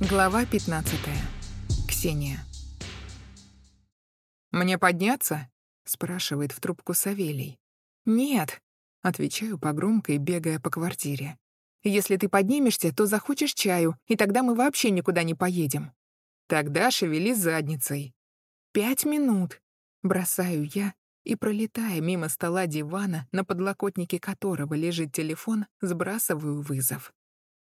Глава 15. Ксения. «Мне подняться?» — спрашивает в трубку Савелий. «Нет», — отвечаю погромко и бегая по квартире. «Если ты поднимешься, то захочешь чаю, и тогда мы вообще никуда не поедем». «Тогда шевели задницей». «Пять минут», — бросаю я, и, пролетая мимо стола дивана, на подлокотнике которого лежит телефон, сбрасываю вызов.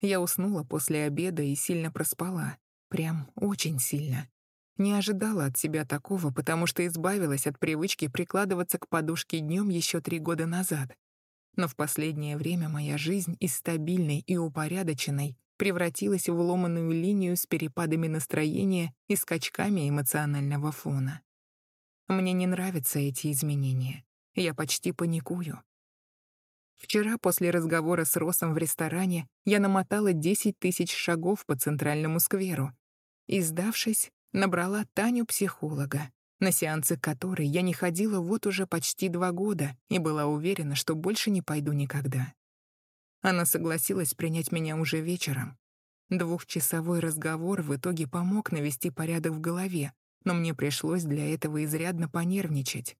Я уснула после обеда и сильно проспала. Прям очень сильно. Не ожидала от себя такого, потому что избавилась от привычки прикладываться к подушке днем еще три года назад. Но в последнее время моя жизнь из стабильной и упорядоченной превратилась в ломаную линию с перепадами настроения и скачками эмоционального фона. Мне не нравятся эти изменения. Я почти паникую. Вчера после разговора с Росом в ресторане я намотала 10 тысяч шагов по центральному скверу и, сдавшись, набрала Таню-психолога, на сеансы которой я не ходила вот уже почти два года и была уверена, что больше не пойду никогда. Она согласилась принять меня уже вечером. Двухчасовой разговор в итоге помог навести порядок в голове, но мне пришлось для этого изрядно понервничать.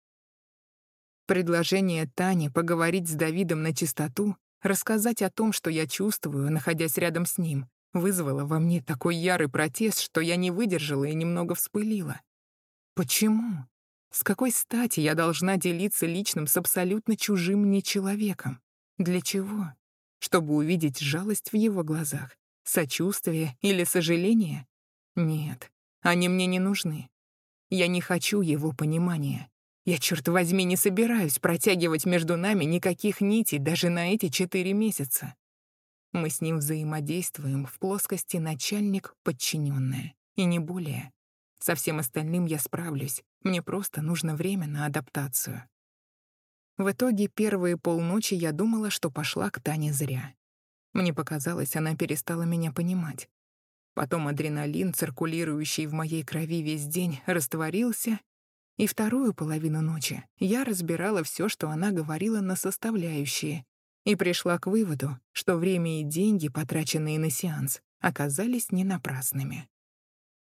Предложение Тани поговорить с Давидом на чистоту, рассказать о том, что я чувствую, находясь рядом с ним, вызвало во мне такой ярый протест, что я не выдержала и немного вспылила. Почему? С какой стати я должна делиться личным с абсолютно чужим мне человеком? Для чего? Чтобы увидеть жалость в его глазах, сочувствие или сожаление? Нет, они мне не нужны. Я не хочу его понимания. Я, черт возьми, не собираюсь протягивать между нами никаких нитей даже на эти четыре месяца. Мы с ним взаимодействуем в плоскости начальник-подчиненная, и не более. Со всем остальным я справлюсь, мне просто нужно время на адаптацию. В итоге первые полночи я думала, что пошла к Тане зря. Мне показалось, она перестала меня понимать. Потом адреналин, циркулирующий в моей крови весь день, растворился, и вторую половину ночи я разбирала все, что она говорила на составляющие, и пришла к выводу, что время и деньги, потраченные на сеанс, оказались не напрасными.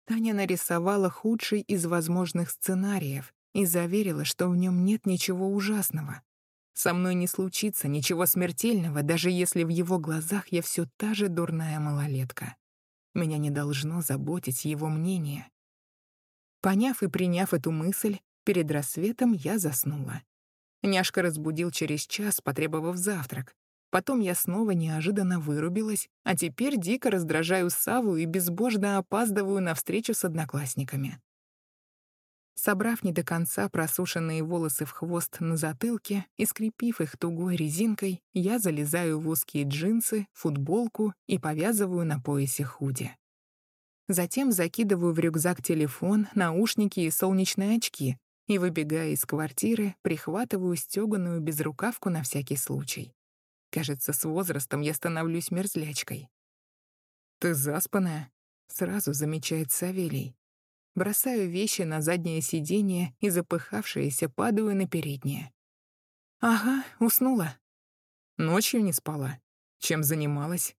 Таня нарисовала худший из возможных сценариев и заверила, что в нем нет ничего ужасного. Со мной не случится ничего смертельного, даже если в его глазах я все та же дурная малолетка. Меня не должно заботить его мнение. Поняв и приняв эту мысль, перед рассветом я заснула. Няшка разбудил через час, потребовав завтрак. Потом я снова неожиданно вырубилась, а теперь дико раздражаю Саву и безбожно опаздываю на встречу с одноклассниками. Собрав не до конца просушенные волосы в хвост на затылке и скрепив их тугой резинкой, я залезаю в узкие джинсы, футболку и повязываю на поясе худи. Затем закидываю в рюкзак телефон, наушники и солнечные очки и, выбегая из квартиры, прихватываю стёганую безрукавку на всякий случай. Кажется, с возрастом я становлюсь мерзлячкой. «Ты заспанная?» — сразу замечает Савелий. Бросаю вещи на заднее сиденье и, запыхавшаяся, падаю на переднее. «Ага, уснула». «Ночью не спала. Чем занималась?»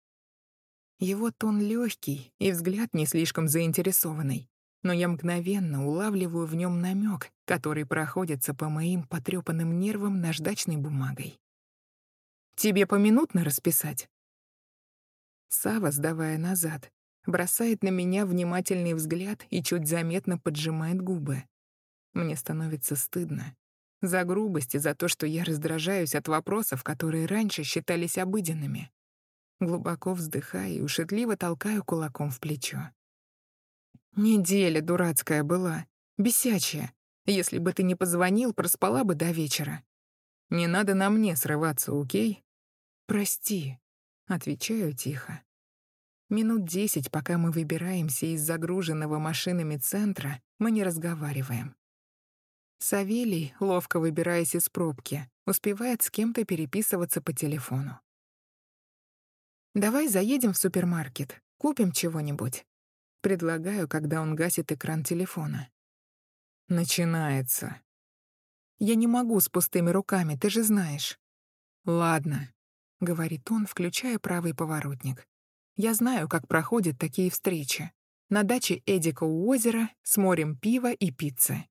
Его тон легкий и взгляд не слишком заинтересованный, но я мгновенно улавливаю в нем намек, который проходится по моим потрепанным нервам наждачной бумагой. «Тебе поминутно расписать?» Сава, сдавая назад, бросает на меня внимательный взгляд и чуть заметно поджимает губы. Мне становится стыдно. За грубость и за то, что я раздражаюсь от вопросов, которые раньше считались обыденными. Глубоко вздыхаю и ушетливо толкаю кулаком в плечо. Неделя дурацкая была, бесячая. Если бы ты не позвонил, проспала бы до вечера. Не надо на мне срываться, окей? Прости, отвечаю тихо. Минут десять, пока мы выбираемся из загруженного машинами центра, мы не разговариваем. Савелий, ловко выбираясь из пробки, успевает с кем-то переписываться по телефону. «Давай заедем в супермаркет, купим чего-нибудь». Предлагаю, когда он гасит экран телефона. Начинается. «Я не могу с пустыми руками, ты же знаешь». «Ладно», — говорит он, включая правый поворотник. Я знаю, как проходят такие встречи. На даче Эдика у озера с морем пива и пиццы.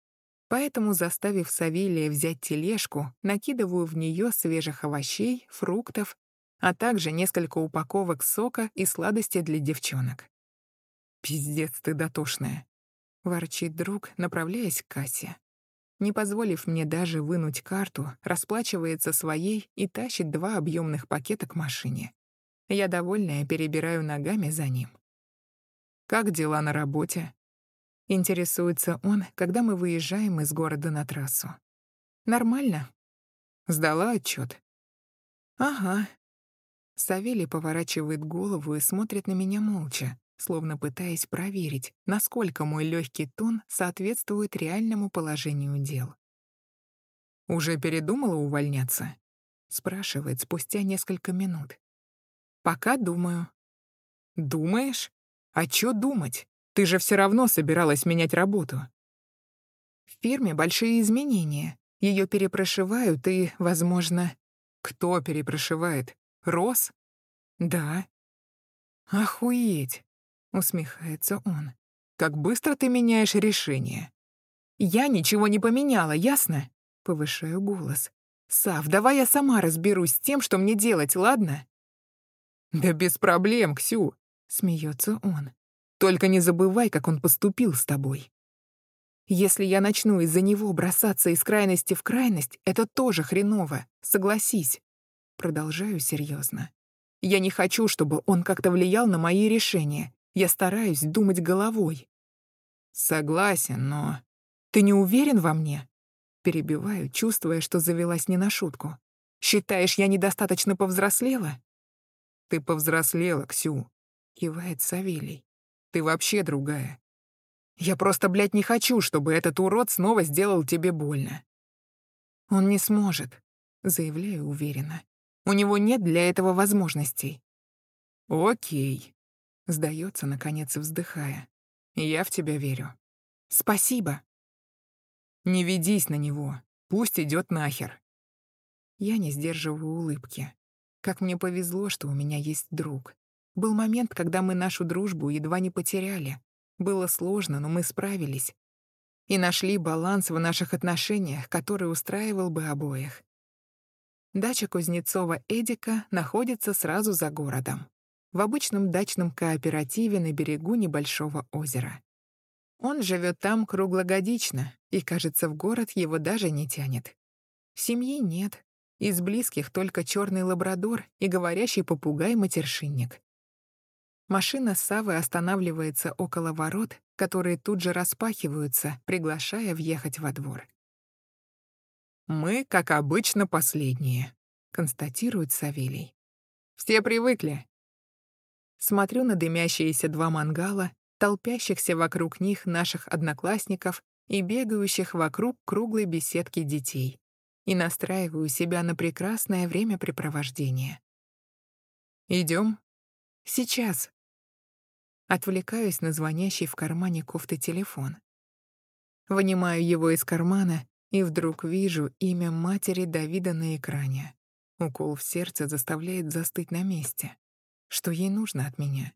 Поэтому, заставив Савелия взять тележку, накидываю в нее свежих овощей, фруктов, а также несколько упаковок сока и сладости для девчонок. «Пиздец ты дотошная», — ворчит друг, направляясь к кассе. Не позволив мне даже вынуть карту, расплачивается своей и тащит два объемных пакета к машине. Я, довольная, перебираю ногами за ним. «Как дела на работе?» Интересуется он, когда мы выезжаем из города на трассу. «Нормально?» «Сдала отчет. «Ага». Савелий поворачивает голову и смотрит на меня молча, словно пытаясь проверить, насколько мой легкий тон соответствует реальному положению дел. «Уже передумала увольняться?» — спрашивает спустя несколько минут. «Пока думаю». «Думаешь? А чё думать? Ты же все равно собиралась менять работу. В фирме большие изменения. Ее перепрошивают и, возможно... Кто перепрошивает? Рос? Да. Охуеть, усмехается он. Как быстро ты меняешь решение. Я ничего не поменяла, ясно? Повышаю голос. Сав, давай я сама разберусь с тем, что мне делать, ладно? Да без проблем, Ксю, смеется он. Только не забывай, как он поступил с тобой. Если я начну из-за него бросаться из крайности в крайность, это тоже хреново, согласись. Продолжаю серьезно. Я не хочу, чтобы он как-то влиял на мои решения. Я стараюсь думать головой. Согласен, но... Ты не уверен во мне? Перебиваю, чувствуя, что завелась не на шутку. Считаешь, я недостаточно повзрослела? Ты повзрослела, Ксю, кивает Савелий. Ты вообще другая. Я просто, блядь, не хочу, чтобы этот урод снова сделал тебе больно. Он не сможет, заявляю уверенно. У него нет для этого возможностей. Окей, сдается, наконец, вздыхая. Я в тебя верю. Спасибо. Не ведись на него. Пусть идет нахер. Я не сдерживаю улыбки. Как мне повезло, что у меня есть друг. Был момент, когда мы нашу дружбу едва не потеряли. Было сложно, но мы справились. И нашли баланс в наших отношениях, который устраивал бы обоих. Дача Кузнецова Эдика находится сразу за городом, в обычном дачном кооперативе на берегу небольшого озера. Он живет там круглогодично, и, кажется, в город его даже не тянет. Семьи нет, из близких только черный лабрадор и говорящий попугай-матершинник. Машина Савы останавливается около ворот, которые тут же распахиваются, приглашая въехать во двор. «Мы, как обычно, последние», — констатирует Савелий. «Все привыкли». Смотрю на дымящиеся два мангала, толпящихся вокруг них наших одноклассников и бегающих вокруг круглой беседки детей, и настраиваю себя на прекрасное времяпрепровождение. Идем. Сейчас. Отвлекаюсь на звонящий в кармане кофты телефон. Вынимаю его из кармана и вдруг вижу имя матери Давида на экране. Укол в сердце заставляет застыть на месте. Что ей нужно от меня?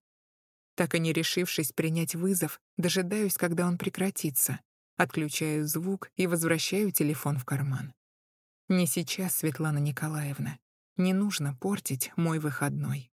Так и не решившись принять вызов, дожидаюсь, когда он прекратится. Отключаю звук и возвращаю телефон в карман. Не сейчас, Светлана Николаевна. Не нужно портить мой выходной.